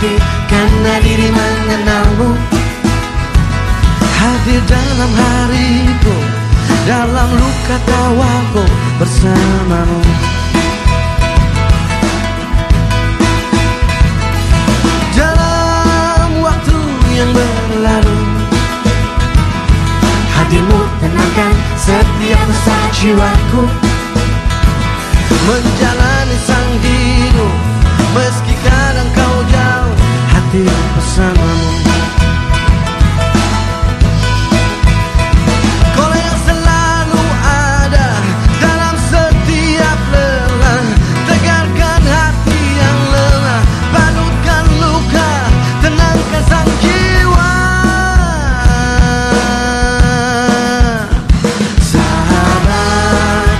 hadir karena diri mengenalmu. Hadir dalam hariku Dalam luka tawaku bersamamu. Dalam waktu yang berlalu Hadirmu tenangkan setiap pesan jiwaku. Menjalani sang hidup Meski kadang kau Hati bersamamu. Kau yang selalu ada Dalam setiap lelah. Tegarkan hati yang lelah. Balutkan luka Tenangkan sang jiwa. Sahabat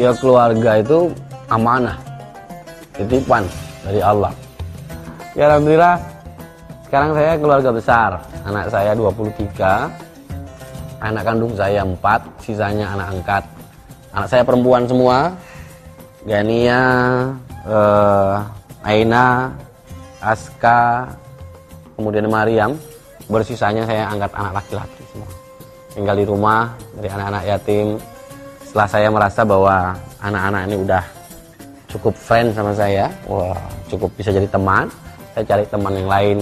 ya keluarga itu amanah titipan dari Allah. Ya Alhamdulillah sekarang saya keluarga besar. Anak saya 23 anak kandung saya 4 sisanya anak angkat. Anak saya perempuan semua Gania eh, Aina Aska kemudian Mariam. Bersisanya saya angkat anak laki-laki semua. Tinggal di rumah dari anak-anak yatim setelah saya merasa bahwa anak-anak ini udah cukup friend sama saya wah cukup bisa jadi teman saya cari teman yang lain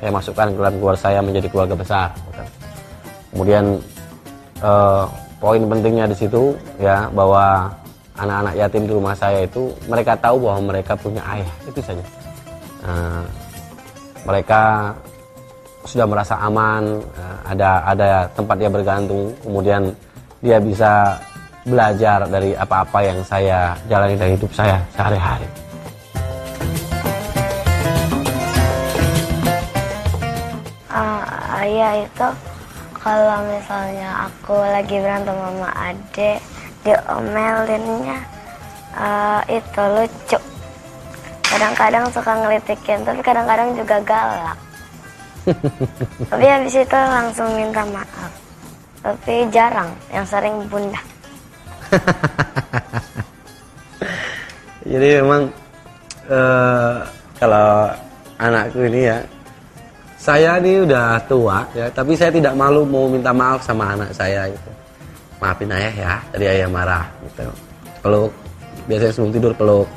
saya masukkan ke dalam keluarga saya menjadi keluarga besar kemudian eh, poin pentingnya di situ ya bahwa anak-anak yatim di rumah saya itu mereka tahu bahwa mereka punya ayah itu saja. Nah, mereka sudah merasa aman eh, ada ada tempat dia bergantung kemudian dia bisa belajar dari apa-apa yang saya jalani dari hidup saya sehari-hari. Uh, ayah itu kalau misalnya aku lagi berantem sama adik diomelinnya uh, itu lucu. Kadang-kadang suka ngelitikin tapi kadang-kadang juga galak. Tapi habis itu langsung minta maaf. Tapi jarang yang sering bunda. Jadi memang eh, kalau anakku ini ya, saya ini udah tua ya, tapi saya tidak malu mau minta maaf sama anak saya gitu. Maafin ayah ya, tadi ayah marah gitu. Peluk, biasanya sebelum tidur peluk.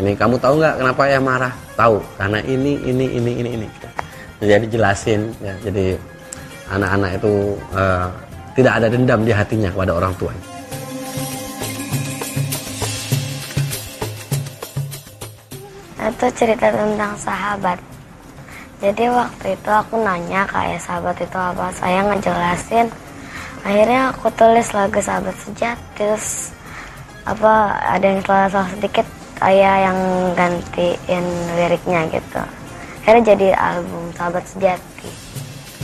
Ini kamu tahu nggak kenapa ayah marah? Tahu, karena ini, ini, ini, ini, ini. Jadi jelasin ya, jadi anak-anak itu eh, tidak ada dendam di hatinya kepada orang tuanya. Itu cerita tentang sahabat. Jadi waktu itu aku nanya kayak sahabat itu apa saya ngejelasin. Akhirnya aku tulis lagu sahabat sejati terus apa ada yang salah-salah sedikit ayah yang gantiin liriknya gitu. Akhirnya jadi album sahabat sejati